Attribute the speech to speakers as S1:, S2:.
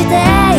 S1: して